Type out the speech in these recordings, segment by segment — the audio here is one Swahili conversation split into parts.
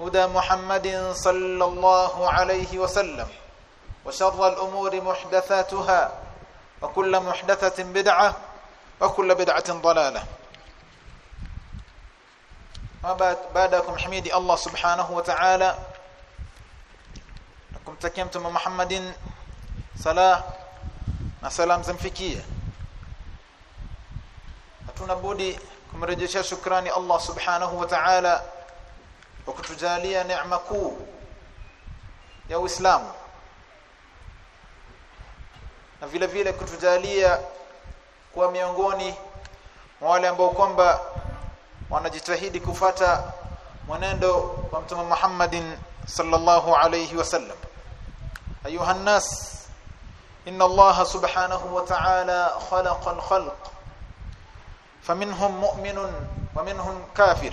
هدى محمد صلى الله عليه وسلم وشر الأمور محدثاتها وكل محدثة بدعة وكل بدعة ضلالة. وبعدكم حميدي الله سبحانه وتعالى. لكم تكيمتم محمد. صلاة وسلام زنفكية. أتونا بودي كم رجل شكراني الله سبحانه وتعالى. Kwa kutujalia neema kuu ya Uislamu. Na vile vile kutujalia kuwa miongoni mwa wale ambao kwamba wanajitahidi kufata mwenendo wa mtume Muhammadin sallallahu alayhi wasallam ayuha nas inna Allah subhanahu wa ta'ala khalaqa al-khalq faminhum mu'minun wa minhum kafir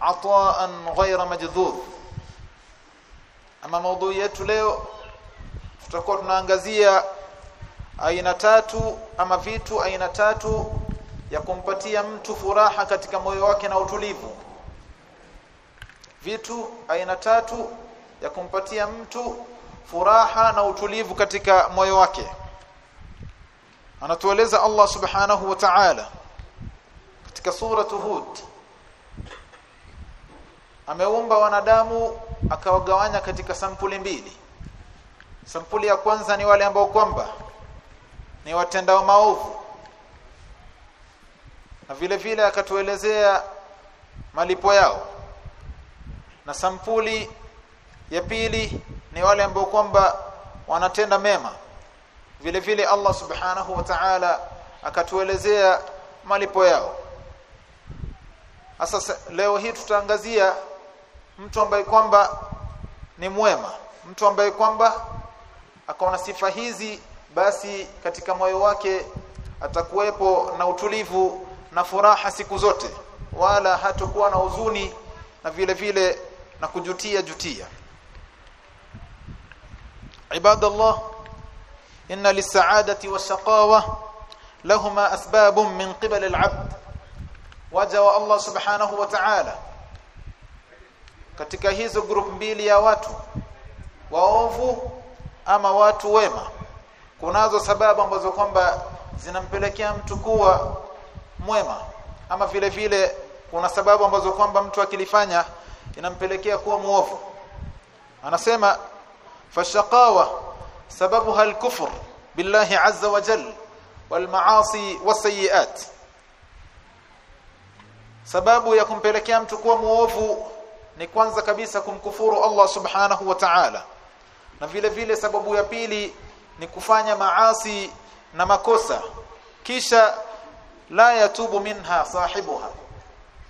ataan ghayra majdhud ama maudhui yetu leo tutakuwa tunaangazia aina tatu ama vitu aina tatu ya kumpatia mtu furaha katika moyo wake na utulivu. Vitu aina tatu ya kumpatia mtu furaha na utulivu katika moyo wake. Anatueleza Allah subhanahu wa ta'ala katika sura Hud ameumba wanadamu akawagawanya katika sampuli mbili. Sampuli ya kwanza ni wale ambao kwamba ni watendao maovu. Na vile vile akatuelezea malipo yao. Na sampuli ya pili ni wale ambao kwamba wanatenda mema. Vile vile Allah subhanahu wa ta'ala akatuelezea malipo yao. Sasa leo hii tutaangazia mtu ambaye kwamba ni mwema mtu ambaye kwamba akaona sifa hizi basi katika moyo wake atakuwepo na utulivu na furaha siku zote wala hatakuwa na huzuni na vile vile na kujutia jutia. Ibadallah inna lisaadati washaqawa lahuma asbabun min qibali al'abd waja wa Allah subhanahu wa ta'ala katika hizo group mbili ya watu waovu ama watu wema kunazo sababu ambazo kwamba zinampelekea mtu kuwa mwema ama vile vile kuna sababu ambazo kwamba mtu akilifanya inampelekea kuwa muovu anasema fashaqawa sababu hal kufur billahi azza wa jalla wal maasi wasayiat sababu ya kumpelekea mtu kuwa muovu ni kwanza kabisa kumkufuru Allah subhanahu wa ta'ala. Na vile vile sababu ya pili ni kufanya maasi na makosa. Kisha la yatubu minha sahibuha.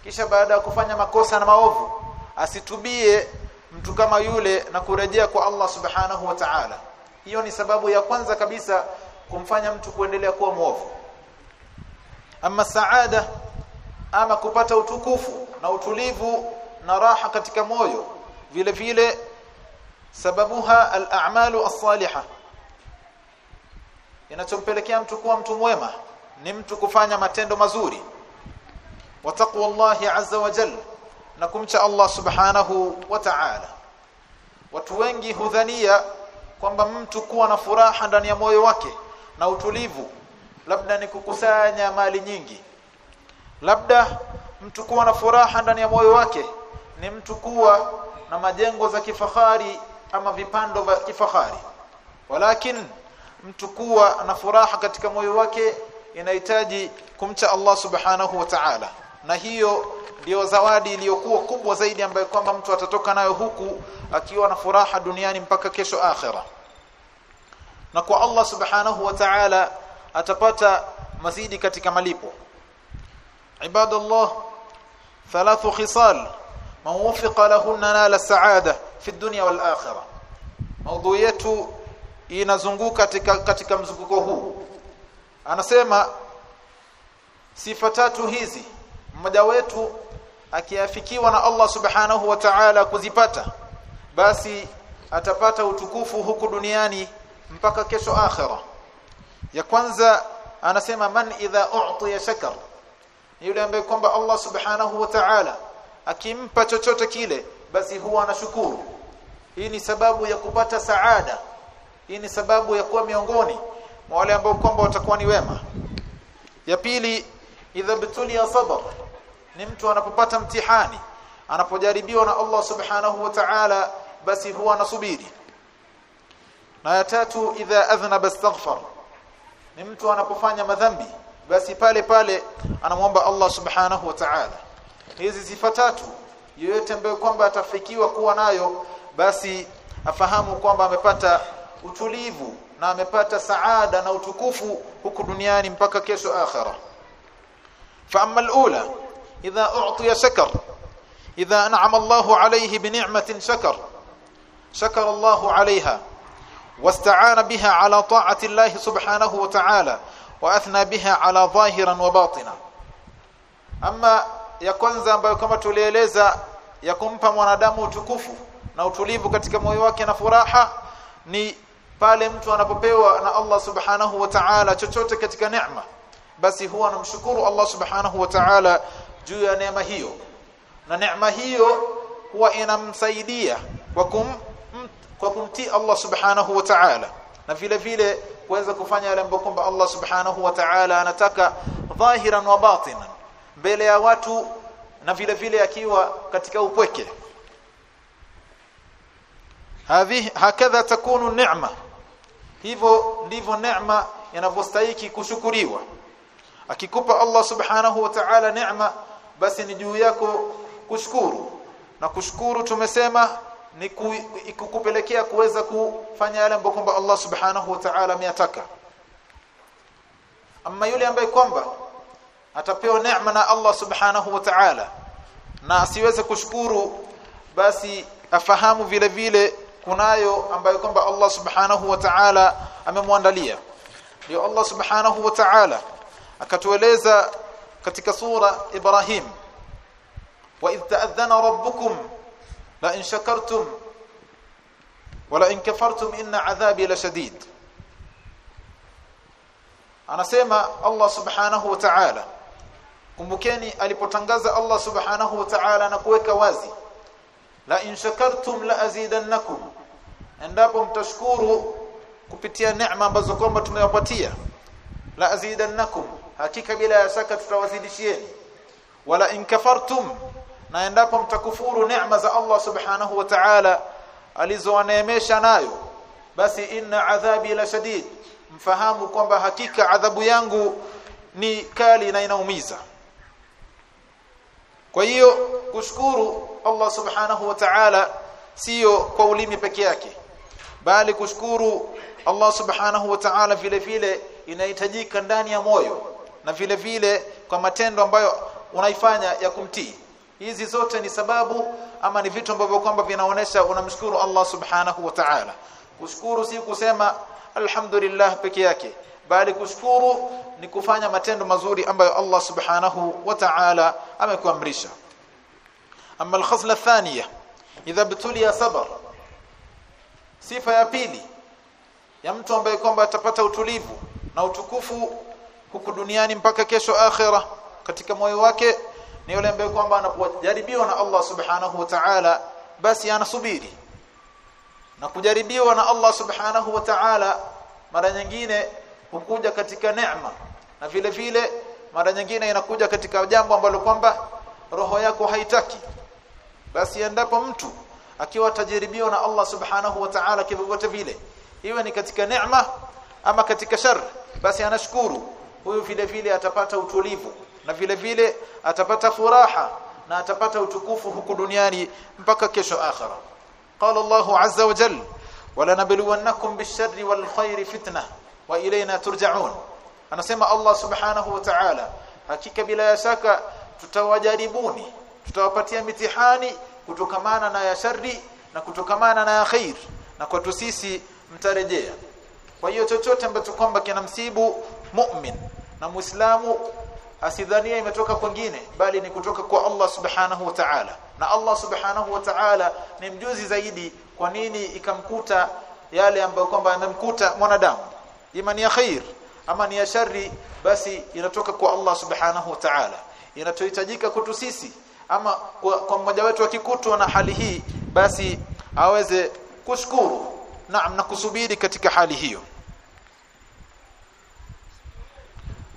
Kisha baada ya kufanya makosa na maovu asitubie mtu kama yule na kurejea kwa Allah subhanahu wa ta'ala. Hiyo ni sababu ya kwanza kabisa kumfanya mtu kuendelea kuwa mwovu. Ama saada ama kupata utukufu na utulivu na raha katika moyo vile vile sababuha al-a'malu as-salihah. Inachompelekea mtu kuwa mtu mwema ni mtu kufanya matendo mazuri. Wa taqwallahi azza wa jalla na kumcha Allah subhanahu wa ta'ala. Watu wengi hudhania kwamba mtu kuwa na furaha ndani ya moyo wake na utulivu labda ni kukusanya mali nyingi. Labda mtu kuwa na furaha ndani ya moyo wake ni mtu kuwa na majengo za kifahari ama vipando vya kifahari. Walakin mtu kuwa na furaha katika moyo wake inahitaji kumcha Allah subhanahu wa ta'ala. Na hiyo ndio zawadi iliyokuwa kubwa zaidi ambayo kwamba mtu atatoka nayo huku akiwa na furaha duniani mpaka kesho akhera. Na kwa Allah subhanahu wa ta'ala atapata mazidi katika malipo. Ibadallah thalathu khisal man wufiqa lahunna nala saada fi dunya wal akhirah. Yetu inazunguka katika katika mzunguko huu. Anasema sifa tatu hizi mmoja wetu akiafikiwa na Allah subhanahu wa ta'ala kuzipata basi atapata utukufu huku duniani mpaka kesho akhira ya kwanza anasema man idha u'tiya shakar. Yule ambaye kwamba Allah subhanahu wa ta'ala akimpa chochote kile basi huwa anashukuru. Hii ni sababu ya kupata saada. Hii ni sababu ya kuwa miongoni mwa wale ambao kwamba watakuwa ni wema. Ya pili idha bitulia sabr. Ni mtu anapopata mtihani anapojaribiwa na Allah subhanahu wa ta'ala basi huwa anasubiri. Na ya tatu idha adhnaba astaghfar. Ni mtu anapofanya madhambi basi pale pale anamwomba Allah subhanahu wa ta'ala hizi sifa tatu yoyote ambayo kwamba atafikiwa kuwa nayo basi afahamu kwamba amepata utulivu na amepata saada na utukufu huku duniani mpaka kesho akhira fa amma al-ula idha u'tiya shakar idha an'ama Allahu alayhi bi ni'matin shakar shakara Allahu 'alayha واستعان بها على طاعة الله سبحانه وتعالى وأثنى بها على ظاهرا وباطنا أما ya kwanza ambayo kama tulieleza ya kumpa mwanadamu utukufu na utulivu katika moyo wake na furaha ni pale mtu anapopewa na Allah subhanahu wa ta'ala chochote katika neema basi huwa anamshukuru Allah subhanahu wa ta'ala juu ya neema hiyo. Na neema hiyo huwa inamsaidia kwa kum kwa kumtii Allah subhanahu wa ta'ala. Na vile vile kuweza kufanya yale ambayo kwamba Allah subhanahu wa ta'ala anataka dhahiran wa batinan mbele ya watu na vile vile akiwa katika upweke. Hadhi hakadha takunu neema hivyo ndivyo neema inavyostahili kushukuriwa. Akikupa Allah subhanahu wa ta'ala neema basi ni juu yako kushukuru. Na kushukuru tumesema ni kukupelekea kuweza kufanya yale ambayo kwamba Allah subhanahu wa ta'ala ameyataka. Amma yule ambaye kwamba atapewa neema na Allah subhanahu wa ta'ala na asiweze kushukuru basi afahamu vile vile kunayo ambayo kwamba Allah subhanahu wa ta'ala amemwandalia ndio Allah subhanahu wa ta'ala akatueleza katika sura Ibrahim wa idh ta'adhana rabbukum la in shakartum wala in kafartum inna adhabi lashadid anasema Allah subhanahu wa ta'ala kumbukeni alipotangaza Allah subhanahu wa ta'ala na kuweka wazi la in shakartum la azidannakum. Endapo mtashukuru kupitia neema ambazo kwamba tumewapatia la azidannakum. Hakika bila ya shaka tutawazidishieni. Wala in kafartum na endapo mtakufuru neema za Allah subhanahu wa ta'ala alizowaneemesha nayo basi inna adhabi la shadid. Mfahamu kwamba hakika adhabu yangu ni kali na inaumiza kwa hiyo kushukuru Allah subhanahu wa ta'ala sio kwa ulimi peke yake bali kushukuru Allah subhanahu wa ta'ala vile vile inahitajika ndani ya moyo na vile vile kwa matendo ambayo unaifanya ya kumtii. Hizi zote ni sababu ama ni vitu ambavyo kwamba vinaonesha unamshukuru Allah subhanahu wa ta'ala. Kushukuru si kusema alhamdulillah peke yake bali kushukuru ni kufanya matendo mazuri ambayo Allah subhanahu wa ta'ala amekuamrisha. Amma alkhasla thaniya idha btuliya sabar sifa ya pili ya mtu ambaye kwamba atapata utulivu na utukufu huku duniani mpaka kesho akhira katika moyo wake ni yule ambaye kwamba anapojaribiwa na Allah subhanahu wa ta'ala basi anasubiri. Na kujaribiwa na Allah subhanahu wa ta'ala mara nyingine hukuja katika neema. Na vile vile mara nyingine inakuja katika jambo ambalo kwamba roho yako haitaki. Basi endapo mtu akiwa tajaribiwa na Allah subhanahu wa ta'ala kivyovyote vile iwe ni katika neema ama katika shar basi anashukuru. Huyu vile vile atapata utulivu na vile vile atapata furaha na atapata utukufu huku duniani mpaka kesho akhera. Qala Allahu azza wa jalla walanabluwannakum bisharri wal khairi fitna wa ilayna turja'un. Anasema Allah subhanahu wa ta'ala hakika bila ya shaka tutawajaribuni tutawapatia mitihani kutokamana na ya shari na kutokamana na ya khair na kwetu sisi mtarejea. Kwa hiyo chochote ambacho kwamba kina msibu mu'min na muislamu asidhania imetoka kwingine bali ni kutoka kwa Allah subhanahu wa ta'ala. Na Allah subhanahu wa ta'ala ni mjuzi zaidi kwa nini ikamkuta yale ambayo kwamba yamemkuta mwanadamu ima ni ya khair ama ni ya shari basi inatoka kwa Allah subhanahu wa ta'ala. Inatohitajika kutu sisi ama kwa, kwa mmoja wetu akikutwa na hali hii basi aweze kushukuru naam na kusubiri katika hali hiyo.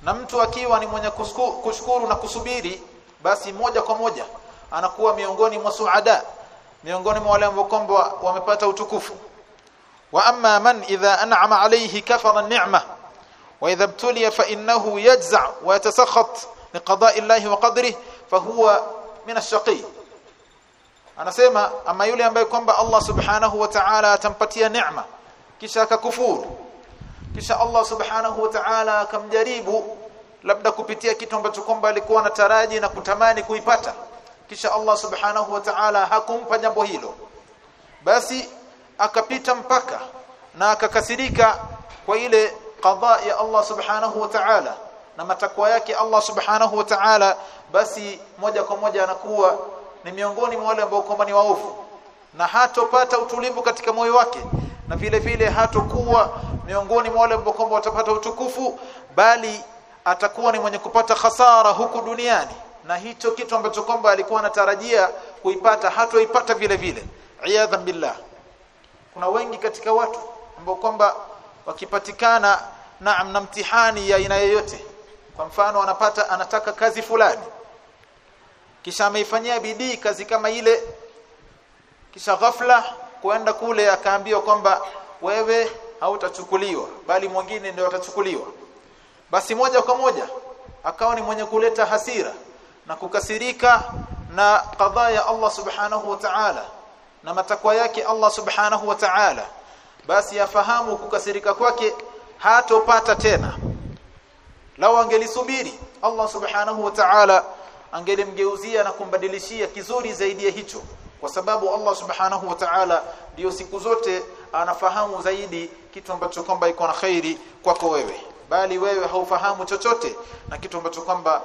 Na mtu akiwa ni mwenye kushukuru na kusubiri basi moja kwa moja anakuwa miongoni mwa suada miongoni mwa wale ambao kwamba wamepata utukufu wa amma man idha an'ama alayhi kafara an-ni'ma wa idha ibtuliya fa innahu yajza wa yatasakhat الشقي Allah wa qadrihi fa huwa min ash-shaqi. Anasema ama yule ambaye kwamba Allah subhanahu wa ta'ala atampatia neema kisha akakufuru kisha Allah subhanahu wa ta'ala akamjaribu labda kupitia kitu ambacho kwamba alikuwa anataraji na kutamani kuipata kisha Allah subhanahu wa ta'ala hakumpa jambo hilo basi akapita mpaka na akakasirika kwa ile qadha ya Allah subhanahu wa ta'ala na matakwa yake Allah subhanahu wa ta'ala basi moja kwa moja anakuwa ni miongoni mwa wale ambao kwamba ni waovu na hatopata utulivu katika moyo wake na vile vile hatokuwa miongoni mwa wale ambao kwamba watapata utukufu bali atakuwa ni mwenye kupata hasara huku duniani. Na hicho kitu ambacho kwamba alikuwa anatarajia kuipata hatoipata vile vile. Iyadhan billah kuna wengi katika watu ambao kwamba wakipatikana naam na mtihani ya aina yoyote. Kwa mfano anapata anataka kazi fulani. Kisha ameifanyia bidii kazi kama ile. Kisha ghafla kuenda kule akaambiwa kwamba wewe hautachukuliwa bali mwingine ndio atachukuliwa. Basi moja kwa moja akawa ni mwenye kuleta hasira na kukasirika na kadhaa ya Allah subhanahu wa ta'ala na matakwa yake Allah subhanahu wa ta'ala basi afahamu kukasirika kwake hatopata tena. Lao angelisubiri Allah subhanahu wa ta'ala angelimgeuzia na kumbadilishia kizuri zaidi ya hicho kwa sababu Allah subhanahu wa ta'ala ndio siku zote anafahamu zaidi kitu ambacho kwamba iko na khairi kwako wewe. Bali wewe haufahamu chochote na kitu ambacho kwamba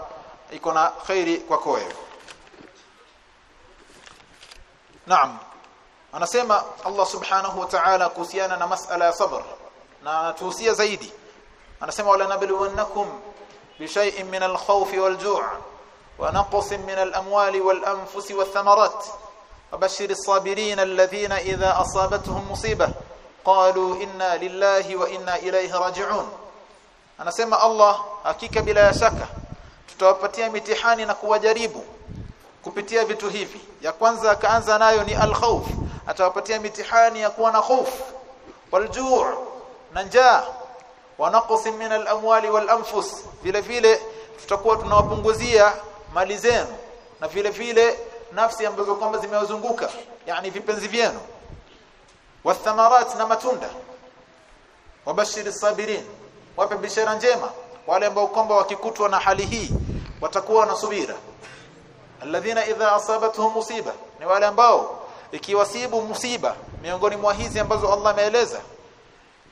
iko na khairi kwako wewe. Naam anasema Allah subhanahu wa ta'ala kuhusiana na masala ya sabr na anatuhusia zaidi anasema wala nabluwannakum bishay'in min al-khawf wal-ju' wa naqsin min al-amwali wal-anfusi wath-thamarat وبشر الصابرين الذين إذا أصابتهم مصيبة قالوا إنا لله وإنا إليه راجعون anasema Allah hakika bila shaka tutawapatia mitihani na kuwajaribu kupitia vitu hivi ya kwanza akaanza nayo ni al-khawf atawapatia mitihani ya kuwa na hofu waljuu na njaa wa naqsi min al-amwali wal-anfus vile vile tutakuwa tunawapunguzia mali zenu na vile vile nafsi ambazo kwamba zimewazunguka yani vipenzi vyenu. Wathamarat na matunda. Wabashiri sabirin wape bishara njema. Wale ambao kwamba wakikutwa na hali hii watakuwa na subira. Alladhina idha asabatuhum musiba. Ni wale ambao ikiwasibu msiba miongoni mwa hizi ambazo Allah ameeleza.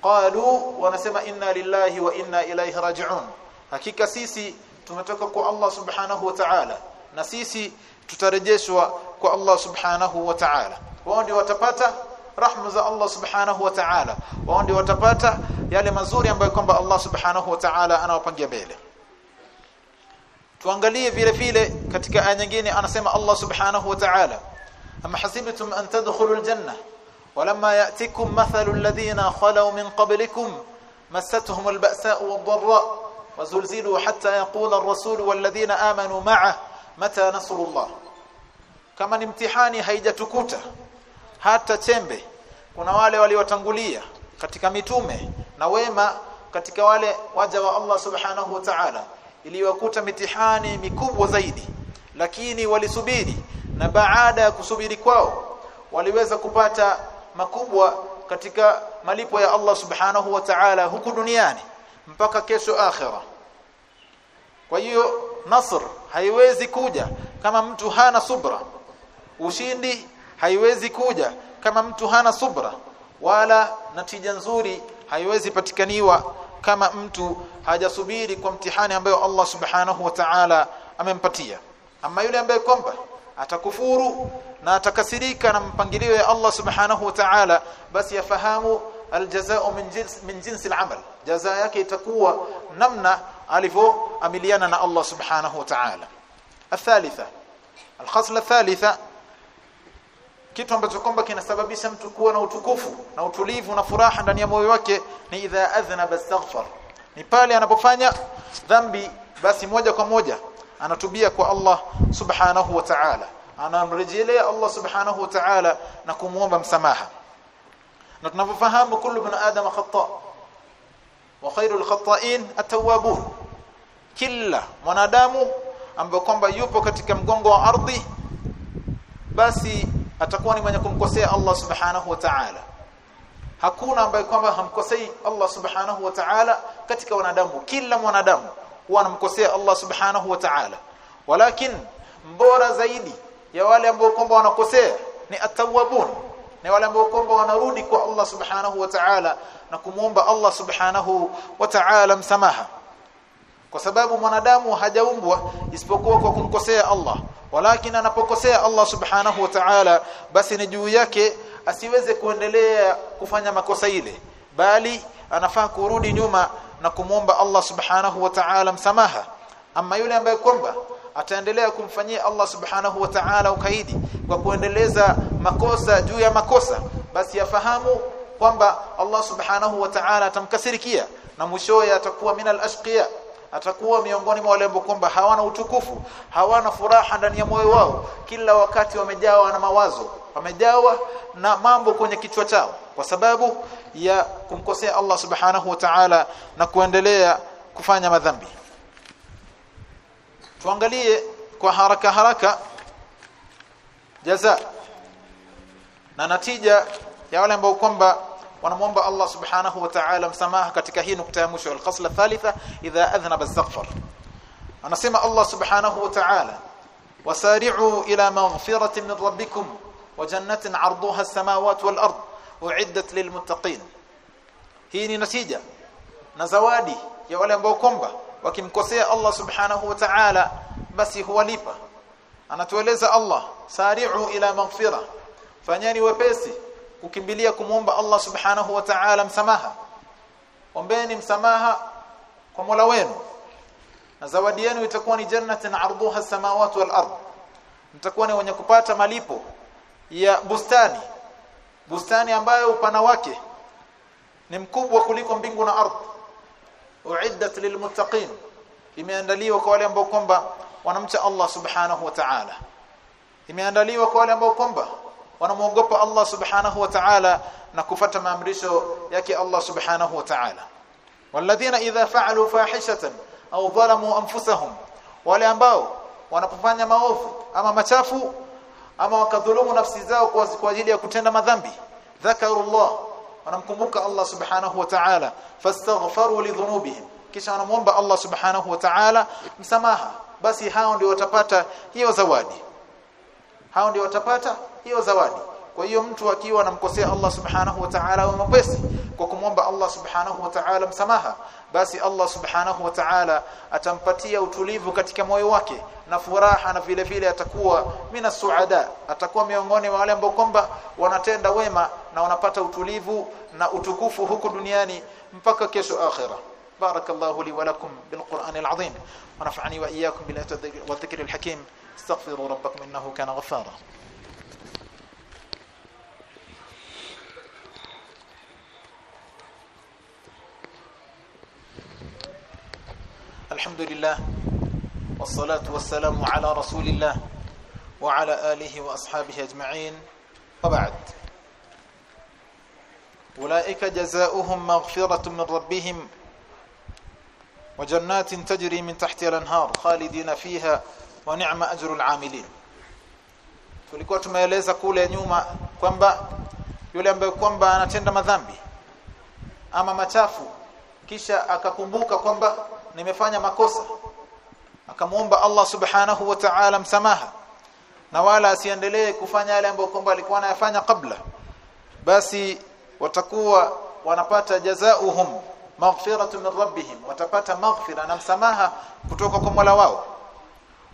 Qalu wanasema inna lillahi wa inna ilayhi raji'un. Hakika sisi tumetoka kwa Allah subhanahu wa ta'ala na sisi tutarejeshwa kwa Allah subhanahu wa ta'ala. Wao ndio watapata rahma za Allah subhanahu wa ta'ala. Wao ndio watapata yale mazuri ambayo kwamba Allah subhanahu wa ta'ala anawapangia mbele. Tuangalie vile vile katika aya nyingine anasema Allah subhanahu wa ta'ala am hasibtum an tadkhulul janna walamma ya'tikum mathalul ladhina khalaw min qablikum massatuhum alba'sa'u wadh-dharra'u wazulzilu hatta yaqula ar-rasul walladhina amanu ma'ah mata nasrullah kama ni mtihani haijatukuta hata chembe kuna wale waliotangulia katika mitume na wema katika wale waja wa Allah subhanahu wa ta'ala. Iliwakuta mitihani mikubwa zaidi. Lakini walisubiri na baada ya kusubiri kwao waliweza kupata makubwa katika malipo ya Allah subhanahu wa ta'ala huku duniani mpaka kesho akhera. Kwa hiyo nasr haiwezi kuja kama mtu hana subra. Ushindi haiwezi kuja kama mtu hana subra. Wala natija nzuri haiwezi patikaniwa kama mtu hajasubiri kwa mtihani ambayo Allah subhanahu wa ta'ala amempatia. Ama yule ambaye kwamba atakufuru na atakasirika na mpangilio ya Allah subhanahu wa ta'ala basi yafahamu aljazao min jins min jinsi al-amal. Jazaa yake itakuwa namna alivyoamiliana na Allah subhanahu wa ta'ala. Athalitha. Alkhasla thalitha kitu ambacho kwamba kinasababisha mtu kuwa na utukufu na utulivu na furaha ndani ya moyo wake ni idha adhnaba astaghfar. Ni pale anapofanya dhambi basi moja kwa moja anatubia kwa Allah subhanahu wa ta'ala anamrejelea Allah subhanahu wa ta'ala na kumuomba msamaha. Na tunavyofahamu kullu bin adam khata wa khairul khata'in at-tawwabun. Kila mwanadamu ambaye kwamba yupo katika mgongo wa ardhi basi atakuwa ni mwenye kumkosea Allah subhanahu wa ta'ala. Hakuna ambaye kwamba hamkosei Allah subhanahu wa ta'ala katika wanadamu. Kila mwanadamu huwa anamkosea Allah subhanahu wa ta'ala. Walakin mbora zaidi ya wale ambao kwamba wanakosea ni atawabun ni wale ambao kwamba wanarudi kwa Allah subhanahu wa ta'ala na kumuomba Allah subhanahu wa ta'ala msamaha. Kwa sababu mwanadamu hajaumbwa isipokuwa kwa kumkosea Allah. Walakin anapokosea Allah subhanahu wa ta'ala basi ni juu yake asiweze kuendelea kufanya makosa ile bali anafaa kurudi nyuma na kumwomba Allah subhanahu wa ta'ala msamaha. Ama yule ambaye kwamba ataendelea kumfanyia Allah subhanahu wa ta'ala ukaidi kwa kuendeleza makosa juu ya makosa. Basi yafahamu kwamba Allah subhanahu wa ta'ala atamkasirikia na mwishowe atakuwa minal ashqiya atakuwa miongoni mwa wale kwamba hawana utukufu hawana furaha ndani ya moyo wao. Kila wakati wamejawa na mawazo wamejawa na mambo kwenye kichwa chao kwa sababu ya kumkosea Allah subhanahu wa ta'ala na kuendelea kufanya madhambi tuangalie kwa haraka haraka jaza na natija ya wale ambao kwamba wanamwomba Allah subhanahu wa ta'ala msamaha katika hii nukta ya mwisho al-khasla thalitha idha adhnaba astaghfar anasema Allah subhanahu wa ta'ala wasari'u ila maghfiratin min rabbikum wa jannatin 'arduha as-samawati wal ard u'iddat lilmuttaqin hii ni natija na zawadi ya wale ambao kwamba wakimkosea Allah subhanahu wa ta'ala basi huwalipa. Anatueleza Allah sari'u ila maghfira. Fanyani wepesi kukimbilia kumwomba Allah subhanahu wa ta'ala msamaha. Ombeni msamaha kwa Mola wenu. Na zawadi yenu itakuwa ni jannatin arduha samawati wal ard. Mtakuwa ni wenye kupata malipo ya bustani. Bustani ambayo upana wake ni mkubwa kuliko mbingu na ardhi uiddat lilmuttaqin. Imeandaliwa kwa wale ambao kwamba wanamcha Allah subhanahu wa ta'ala. Imeandaliwa kwa wale ambao kwamba wanamwogopa Allah subhanahu wa ta'ala na kufata maamrisho yake Allah subhanahu wa ta'ala. Walladhina idha fa'alu fahishatan au dhalamu anfusahum. Wale ambao wanapofanya maovu ama machafu ama wakadhulumu nafsi zao kwa ajili ya kutenda madhambi. Dhakaru Allah wanamkumbuka Allah subhanahu wa ta'ala. Fastaghfaru lidhunubihim kisha wanamuomba Allah subhanahu wa ta'ala msamaha. Basi hao ndio watapata hiyo zawadi. Hao ndio watapata hiyo zawadi kwa hiyo mtu akiwa anamkosea Allah subhanahu wa ta'ala wa mapesi kwa kumwomba Allah subhanahu wa ta'ala msamaha basi Allah subhanahu wa ta'ala atampatia utulivu katika moyo wake na furaha na vile vile atakuwa mina suada atakuwa miongoni mwa wale ambao kwamba wanatenda wema na wanapata utulivu na utukufu huku duniani mpaka kesho akhira بارك الله لي ولكم بالقرآن العظيم ونفعني وإياكم بالآيات والذكر الحكيم استغفروا ربكم إنه كان غفارا الحمد لله والصلاة والسلام على رسول الله وعلى آله وأصحابه أجمعين وبعد أولئك جزاؤهم مغفرة من ربهم وجنات تجري من تحتها الانهار خالدين فيها ونعم اجر العاملين tulikuwa tumeeleza kule nyuma kwamba yule ambaye kwamba anatenda madhambi ama machafu kisha akakumbuka kwamba nimefanya makosa. Akamwomba Allah subhanahu wa ta'ala msamaha. Na wala asiendelee kufanya yale ambayo kwamba alikuwa anayafanya kabla basi watakuwa wanapata jazaohum maghfiratu min rabbihim. Watapata maghfira na msamaha kutoka kwa Mola wao.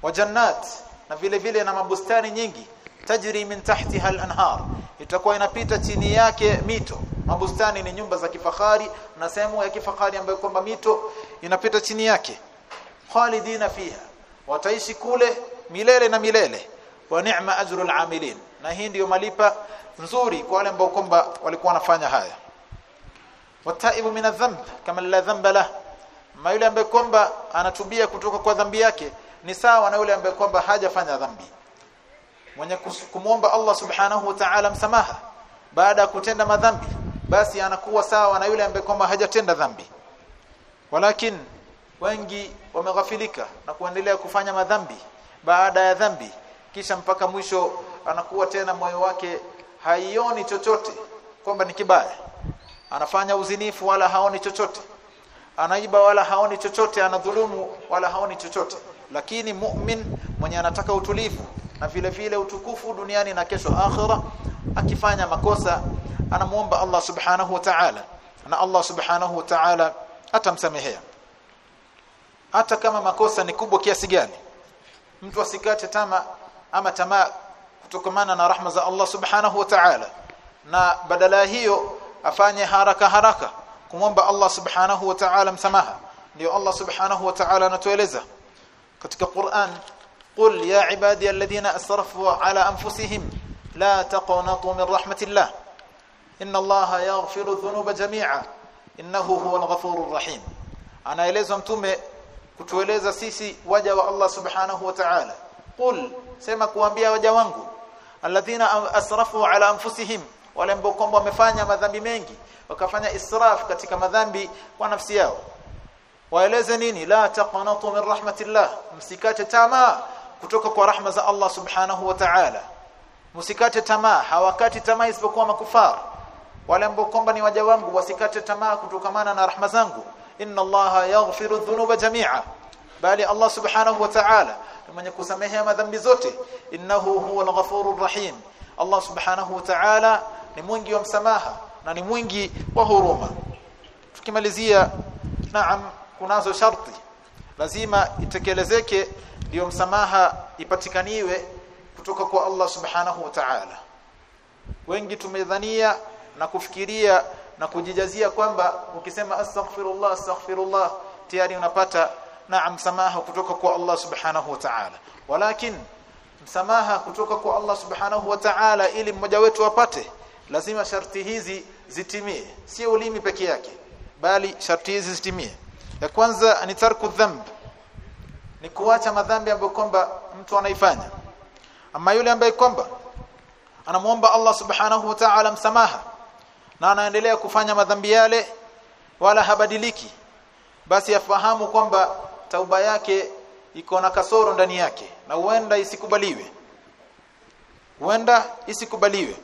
Wa jannat na vile vile na mabustani nyingi. Tajri min tahtiha al-anhar. Itakuwa inapita chini yake mito. Mabustani ni nyumba za kifahari na sehemu ya kifahari ambayo kwamba mito inapita chini yake. Khalidina fiha. Wataishi kule milele na milele. Wa ni'ma ajrul amilin. Na hii ndiyo malipa nzuri kwa wale ambao kwamba walikuwa wanafanya haya. Wataibu min adh-dhanb kama la dhanba la ma yule ambaye kwamba anatubia kutoka kwa dhambi yake ni sawa na yule ambaye kwamba hajafanya dhambi. Mwenye kumwomba Allah subhanahu wa ta'ala msamaha. Baada ya kutenda madhambi basi anakuwa sawa na yule ambaye kwamba hajatenda dhambi walakin wengi wameghafilika na kuendelea kufanya madhambi baada ya dhambi. Kisha mpaka mwisho anakuwa tena moyo wake haioni chochote kwamba ni kibaya. Anafanya uzinifu wala haoni chochote. Anaiba wala haoni chochote anadhulumu wala haoni chochote. Lakini mu'min mwenye anataka utulivu na vile vile utukufu duniani na kesho akhira akifanya makosa anamuomba Allah subhanahu wa ta'ala. Na Allah subhanahu wa ta'ala atamsamehea hata kama makosa ni kubwa kiasi gani mtu asikate tama ama tamaa kutokamana na rahma za Allah subhanahu wa ta'ala. Na badala hiyo afanye haraka haraka kumwomba Allah subhanahu wa ta'ala msamaha. Ndio Allah subhanahu wa ta'ala anatueleza katika Qur'an qul ya ibadi alladhina asrafu ala anfusihim la taqnatu min rahmatillah. Inna Allah yaghfiru dhunuba jami'a innahu huwa al-ghafurur rahim. Anaeleza mtume kutueleza sisi waja wa Allah subhanahu wa ta'ala. Qul sema kuambia waja wangu alladhina asrafu ala anfusihim wale ambao kwamba wamefanya madhambi mengi wakafanya israf katika madhambi kwa nafsi yao. Waeleze nini? La taqanatu min rahmatillah. Msikate tamaa kutoka kwa rahma za Allah subhanahu wa ta'ala. Msikate tamaa hawakati tamaa isipokuwa makufara wale ambao kwamba ni waja wangu wasikate tamaa kutokamana na rahma zangu. Inna allaha yaghfiru dhunuba jami'a. Bali Allah subhanahu wa ta'ala mwenye kusamehea madhambi zote. Innahu huwal ghafurur rahim. Allah subhanahu wa ta'ala ni mwingi wa msamaha na ni mwingi wa huruma. Tukimalizia naam kunazo sharti. Lazima itekelezeke ndio msamaha ipatikaniwe kutoka kwa Allah subhanahu wa ta'ala. Wengi tumedhania na kufikiria na kujijazia kwamba ukisema astaghfirullah astaghfirullah tayari unapata naam msamaha kutoka kwa Allah subhanahu wa ta'ala. Walakin msamaha kutoka kwa Allah subhanahu wa ta'ala ili mmoja wetu apate lazima sharti hizi zitimie. Si ulimi peke yake bali sharti hizi zitimie. Ya kwanza ni tarku dhamb ni kuacha madhambi ambayo kwamba mtu anaifanya. Ama yule ambaye kwamba anamuomba Allah subhanahu wa ta'ala msamaha na anaendelea kufanya madhambi yale wala habadiliki. Basi afahamu kwamba tauba yake iko na kasoro ndani yake na huenda isikubaliwe. Huenda isikubaliwe.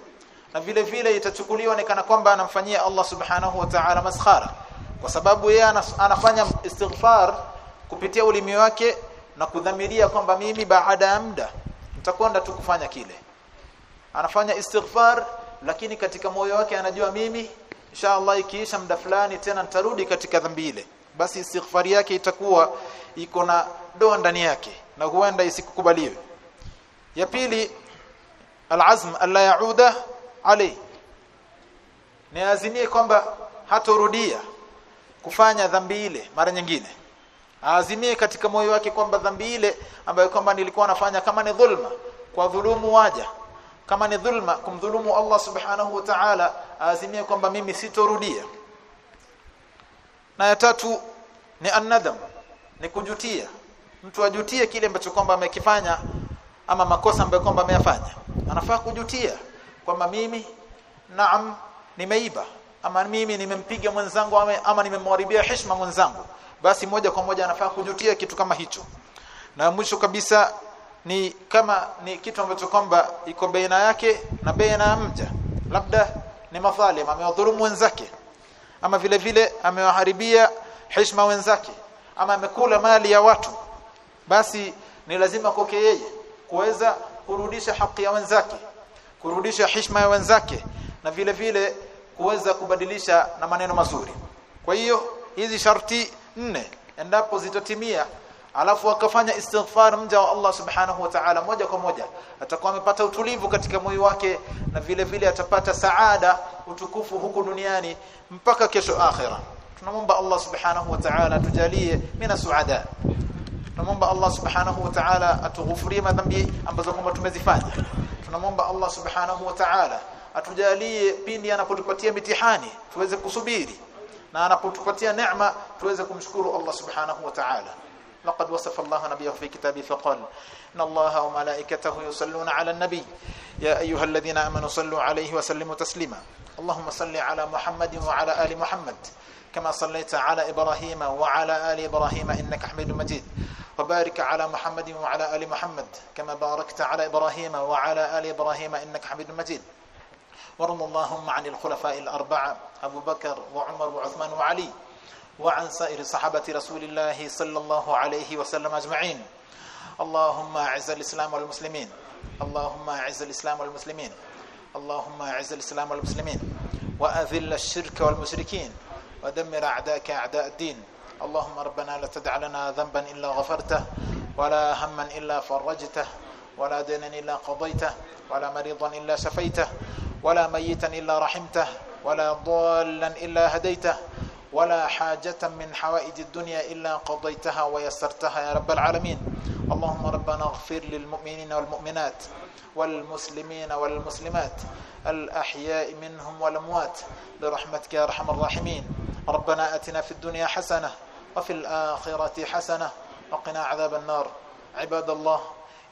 Na vile vile itachukuliwa ni kana kwamba anamfanyia Allah subhanahu wa ta'ala maskhara. Kwa sababu yeye anafanya istighfar kupitia ulimi wake na kudhamiria kwamba mimi baada ya muda nitakwenda tu kufanya kile. Anafanya istighfar lakini katika moyo wake anajua mimi inshallah ikiisha muda fulani tena nitarudi katika dhambi ile. Basi istighfari yake itakuwa iko na doa ndani yake na huenda isikukubaliwe. Ya pili alazm alla yauda ali ni azimie kwamba hatorudia kufanya dhambi ile mara nyingine. Aazimie katika moyo wake kwamba dhambi ile ambayo kwamba nilikuwa nafanya kama ni dhulma kwa dhulumu waja kama ni dhulma kumdhulumu Allah subhanahu wa ta'ala aazimie kwamba mimi sitorudia. Na ya tatu ni anadam ni kujutia. Mtu ajutie kile ambacho kwamba amekifanya ama makosa ambayo kwamba ameyafanya. Anafaa kujutia kwamba mimi naam nimeiba ama mimi nimempiga mwenzangu ama, ama nimemharibia heshima mwenzangu. Basi moja kwa moja anafaa kujutia kitu kama hicho. Na mwisho kabisa ni kama ni kitu ambacho kwamba iko baina yake na baina ya mja. Labda ni madhalim amewadhulumu wenzake. Ama vile vile amewaharibia heshima wenzake. Ama amekula mali ya watu. Basi ni lazima koke yeye kuweza kurudisha haki ya wenzake kurudisha heshima ya wenzake na vile vile kuweza kubadilisha na maneno mazuri. Kwa hiyo hizi sharti nne endapo zitatimia alafu akafanya istighfar mja wa Allah subhanahu wa ta'ala moja kwa moja. Atakuwa amepata utulivu katika moyo wake na vile vile atapata saada utukufu huku duniani mpaka kesho akhira. Tunamwomba Allah subhanahu wa ta'ala tujalie mina suada tunamwomba Allah subhanahu wa ta'ala atughufurie madhambi ambazo kwamba tumezifanya. Tunamwomba Allah subhanahu wa ta'ala atujalie pindi anapotupatia mitihani tuweze kusubiri. Na anapotupatia neema tuweze kumshukuru Allah subhanahu wa ta'ala لقد وصف الله نبيه في كتابه فقال إن الله وملائكته يصلون على النبي. يا أيها الذين آمنوا صلوا عليه وسلموا تسليما. اللهم صل على محمد وعلى آل محمد. كما صليت على إبراهيم وعلى آل إبراهيم إنك حميد مجيد. وبارك على محمد وعلى آل محمد. كما باركت على إبراهيم وعلى آل إبراهيم إنك حميد مجيد. وارض اللهم عن الخلفاء الأربعة أبو بكر وعمر وعثمان وعلي. وعن سائر صحابة رسول الله صلى الله عليه وسلم أجمعين. اللهم أعز الإسلام والمسلمين. اللهم أعز الإسلام والمسلمين. اللهم أعز الإسلام والمسلمين. وأذل الشرك والمشركين. ودمر أعداءك أعداء الدين. اللهم ربنا لا تدع لنا ذنبا إلا غفرته ولا هما إلا فرجته ولا دينا إلا قضيته ولا مريضا إلا شفيته ولا ميتا إلا رحمته ولا ضالا إلا هديته ولا حاجة من حوائج الدنيا إلا قضيتها ويسرتها يا رب العالمين. اللهم ربنا اغفر للمؤمنين والمؤمنات والمسلمين والمسلمات الأحياء منهم والأموات برحمتك يا أرحم الراحمين. ربنا أتنا في الدنيا حسنة وفي الآخرة حسنة وقنا عذاب النار. عباد الله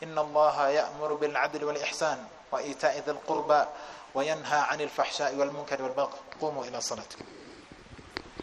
إن الله يأمر بالعدل والإحسان وإيتاء ذي القربى وينهى عن الفحشاء والمنكر والبغي. قوموا إلى صلاتكم.